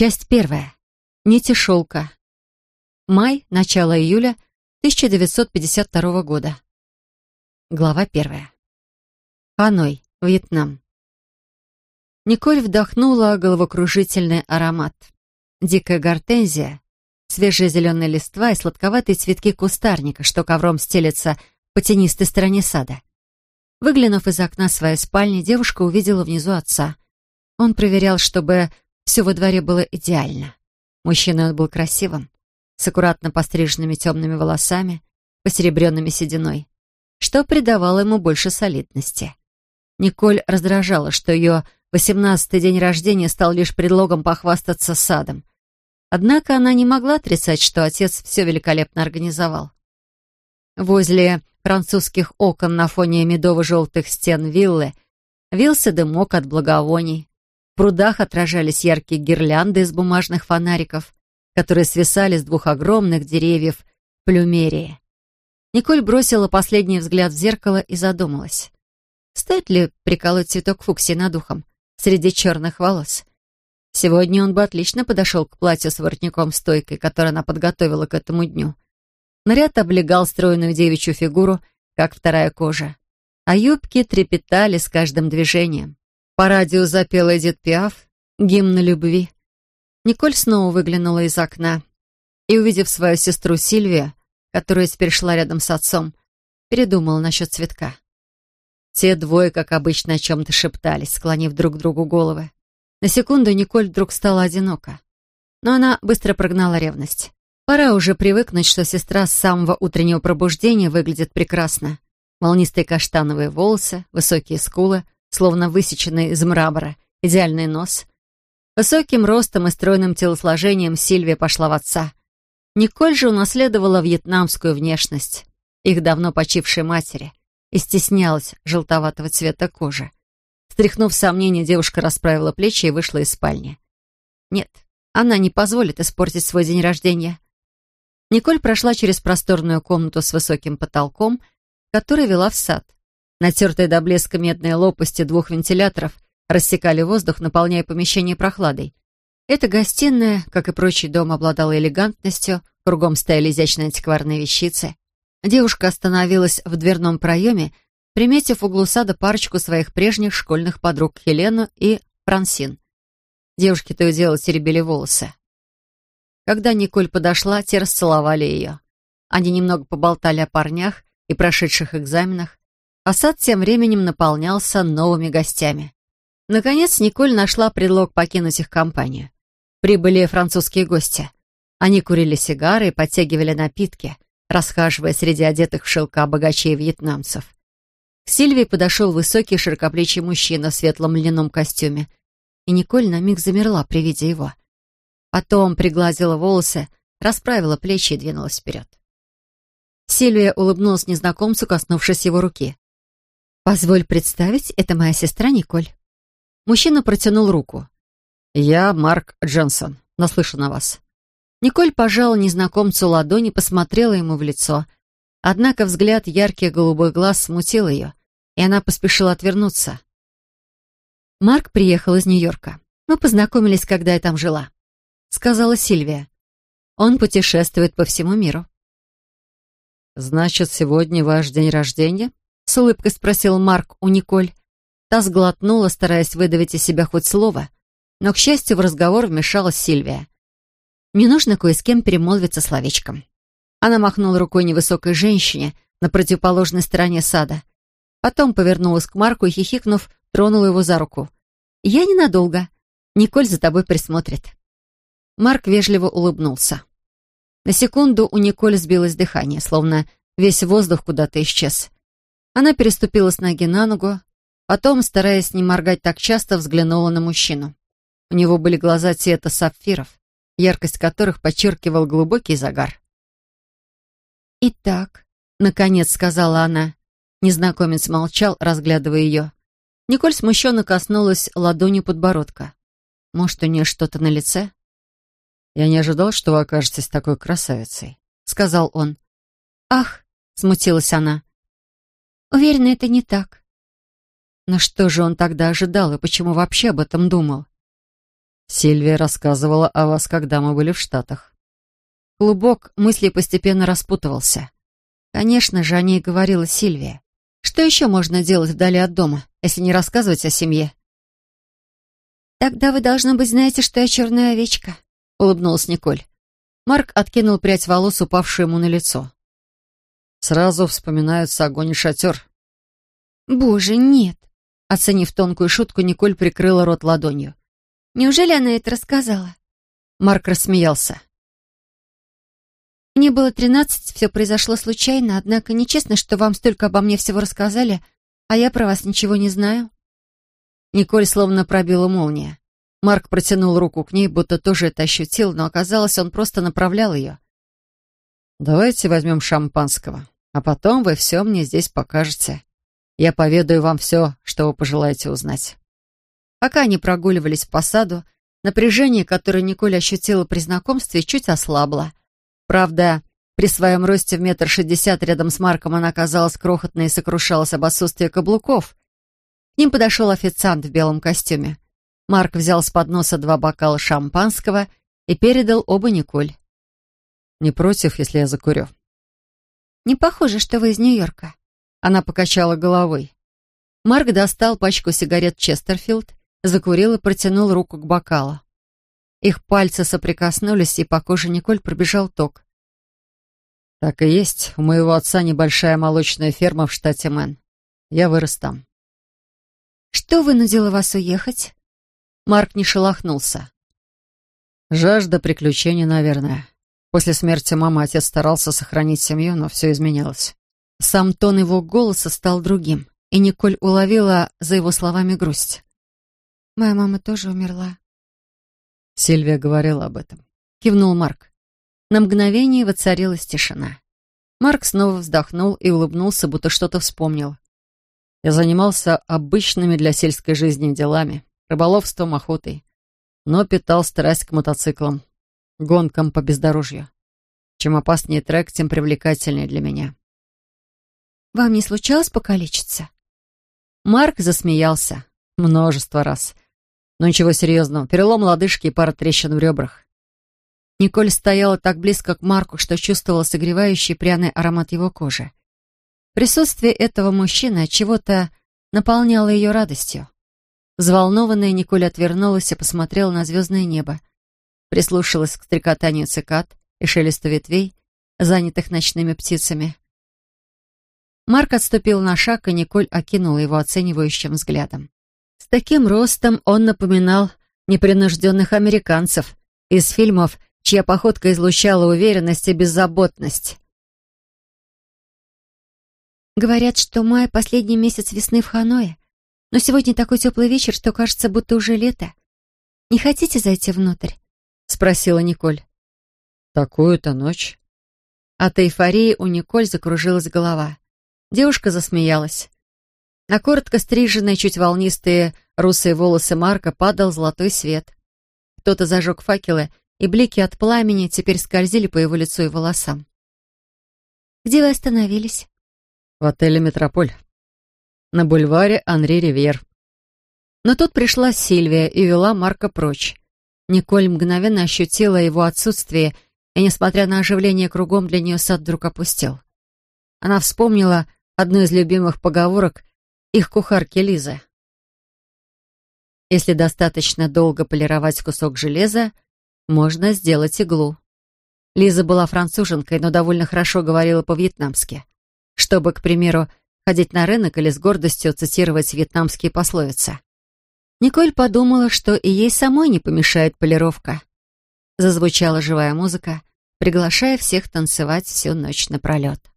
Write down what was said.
Часть первая. Нити шелка. Май, начало июля 1952 года. Глава первая. Ханой, Вьетнам. Николь вдохнула головокружительный аромат. Дикая гортензия, свежие зеленые листва и сладковатые цветки кустарника, что ковром стелется по тенистой стороне сада. Выглянув из окна своей спальни, девушка увидела внизу отца. Он проверял, чтобы все во дворе было идеально. Мужчина был красивым, с аккуратно постриженными темными волосами, посеребренными сединой, что придавало ему больше солидности. Николь раздражала, что ее восемнадцатый день рождения стал лишь предлогом похвастаться садом. Однако она не могла отрицать, что отец все великолепно организовал. Возле французских окон на фоне медово-желтых стен виллы вился дымок от благовоний, прудах отражались яркие гирлянды из бумажных фонариков, которые свисали с двух огромных деревьев плюмерии. Николь бросила последний взгляд в зеркало и задумалась. Стоит ли приколоть цветок фуксии над ухом среди черных волос? Сегодня он бы отлично подошел к платью с воротником-стойкой, которое она подготовила к этому дню. Наряд облегал стройную девичью фигуру, как вторая кожа, а юбки трепетали с каждым движением. По радио запела Эдит Пиаф гимн любви. Николь снова выглянула из окна и, увидев свою сестру Сильвию, которая теперь шла рядом с отцом, передумала насчет цветка. Те двое, как обычно, о чем-то шептались, склонив друг к другу головы. На секунду Николь вдруг стала одинока. Но она быстро прогнала ревность. Пора уже привыкнуть, что сестра с самого утреннего пробуждения выглядит прекрасно. Волнистые каштановые волосы, высокие скулы — словно высеченный из мрамора, идеальный нос. Высоким ростом и стройным телосложением Сильвия пошла в отца. Николь же унаследовала вьетнамскую внешность, их давно почившей матери, и стеснялась желтоватого цвета кожи. Стряхнув сомнения, девушка расправила плечи и вышла из спальни. Нет, она не позволит испортить свой день рождения. Николь прошла через просторную комнату с высоким потолком, которая вела в сад. Натертые до блеска медные лопасти двух вентиляторов рассекали воздух, наполняя помещение прохладой. Эта гостиная, как и прочий дом, обладала элегантностью, кругом стояли изящные антикварные вещицы. Девушка остановилась в дверном проеме, приметив в углу сада парочку своих прежних школьных подруг Хелену и Франсин. Девушки то и дело теребили волосы. Когда Николь подошла, те расцеловали ее. Они немного поболтали о парнях и прошедших экзаменах, а сад тем временем наполнялся новыми гостями. Наконец Николь нашла предлог покинуть их компанию. Прибыли французские гости. Они курили сигары и подтягивали напитки, расхаживая среди одетых в шелка богачей вьетнамцев. К Сильвии подошел высокий широкоплечий мужчина в светлом льняном костюме, и Николь на миг замерла при виде его. Потом пригладила волосы, расправила плечи и двинулась вперед. Сильвия улыбнулась незнакомцу, коснувшись его руки. «Позволь представить, это моя сестра Николь». Мужчина протянул руку. «Я Марк Джонсон. Наслышан о вас». Николь пожала незнакомцу ладони, посмотрела ему в лицо. Однако взгляд ярких голубых глаз смутил ее, и она поспешила отвернуться. «Марк приехал из Нью-Йорка. Мы познакомились, когда я там жила», — сказала Сильвия. «Он путешествует по всему миру». «Значит, сегодня ваш день рождения?» С улыбкой спросил Марк у Николь. Та сглотнула, стараясь выдавить из себя хоть слово. Но, к счастью, в разговор вмешалась Сильвия. «Мне нужно кое с кем перемолвиться словечком». Она махнула рукой невысокой женщине на противоположной стороне сада. Потом повернулась к Марку и, хихикнув, тронула его за руку. «Я ненадолго. Николь за тобой присмотрит». Марк вежливо улыбнулся. На секунду у Николь сбилось дыхание, словно весь воздух куда-то исчез. Она переступила с ноги на ногу, потом, стараясь не моргать так часто, взглянула на мужчину. У него были глаза цвета сапфиров, яркость которых подчеркивал глубокий загар. «Итак», — наконец сказала она. Незнакомец молчал, разглядывая ее. Николь смущенно коснулась ладонью подбородка. «Может, у нее что-то на лице?» «Я не ожидал, что вы окажетесь такой красавицей», — сказал он. «Ах!» — смутилась она. Уверена, это не так. Но что же он тогда ожидал и почему вообще об этом думал? Сильвия рассказывала о вас, когда мы были в Штатах. Клубок мыслей постепенно распутывался. Конечно же, о ней говорила Сильвия. Что еще можно делать вдали от дома, если не рассказывать о семье? «Тогда вы, должно быть, знаете, что я черная овечка», — улыбнулась Николь. Марк откинул прядь волос, упавшую ему на лицо. «Сразу вспоминаются огонь и шатер». «Боже, нет!» Оценив тонкую шутку, Николь прикрыла рот ладонью. «Неужели она это рассказала?» Марк рассмеялся. «Мне было тринадцать, все произошло случайно, однако нечестно, что вам столько обо мне всего рассказали, а я про вас ничего не знаю». Николь словно пробила молния. Марк протянул руку к ней, будто тоже это ощутил, но оказалось, он просто направлял ее. «Давайте возьмем шампанского, а потом вы все мне здесь покажете. Я поведаю вам все, что вы пожелаете узнать». Пока они прогуливались по саду, напряжение, которое Николь ощутила при знакомстве, чуть ослабло. Правда, при своем росте в метр шестьдесят рядом с Марком она казалась крохотной и сокрушалась об отсутствии каблуков. К ним подошел официант в белом костюме. Марк взял с подноса два бокала шампанского и передал оба Николь. «Не против, если я закурю?» «Не похоже, что вы из Нью-Йорка». Она покачала головой. Марк достал пачку сигарет Честерфилд закурил и протянул руку к бокалу. Их пальцы соприкоснулись, и по коже Николь пробежал ток. «Так и есть. У моего отца небольшая молочная ферма в штате Мэн. Я вырос там». «Что вынудило вас уехать?» Марк не шелохнулся. «Жажда приключений, наверное. После смерти мамы отец старался сохранить семью, но все изменилось». Сам тон его голоса стал другим, и Николь уловила за его словами грусть. Моя мама тоже умерла. Сильвия говорила об этом. Кивнул Марк. На мгновение воцарилась тишина. Марк снова вздохнул и улыбнулся, будто что-то вспомнил. Я занимался обычными для сельской жизни делами, рыболовством, охотой, но питал страсть к мотоциклам, гонкам по бездорожью. Чем опаснее трек, тем привлекательнее для меня. «Вам не случалось покалечиться?» Марк засмеялся. Множество раз. Но ничего серьезного. Перелом лодыжки и пара трещин в ребрах. Николь стояла так близко к Марку, что чувствовала согревающий пряный аромат его кожи. Присутствие этого мужчины от чего-то наполняло ее радостью. Взволнованная Николь отвернулась и посмотрела на звездное небо. Прислушалась к стрекотанию цикад и шелесту ветвей, занятых ночными птицами. Марк отступил на шаг, и Николь окинула его оценивающим взглядом. С таким ростом он напоминал непринужденных американцев из фильмов, чья походка излучала уверенность и беззаботность. Говорят, что май — последний месяц весны в Ханое, но сегодня такой теплый вечер, что кажется, будто уже лето. Не хотите зайти внутрь? — спросила Николь. «Такую-то ночь». От эйфории у Николь закружилась голова. Девушка засмеялась. На коротко стриженные, чуть волнистые русые волосы Марка падал золотой свет. Кто-то зажег факелы, и блики от пламени теперь скользили по его лицу и волосам. «Где вы остановились?» «В отеле «Метрополь». На бульваре Анри Ривьер. Но тут пришла Сильвия и вела Марка прочь. Николь мгновенно ощутила его отсутствие, и, несмотря на оживление кругом, для нее сад вдруг опустел. Она вспомнила одну из любимых поговорок их кухарки Лизы. Если достаточно долго полировать кусок железа, можно сделать иглу. Лиза была француженкой, но довольно хорошо говорила по-вьетнамски. Чтобы, к примеру, ходить на рынок или с гордостью цитировать вьетнамские пословицы. Николь подумала, что и ей самой не помешает полировка. Зазвучала живая музыка, приглашая всех танцевать всю ночь напролет.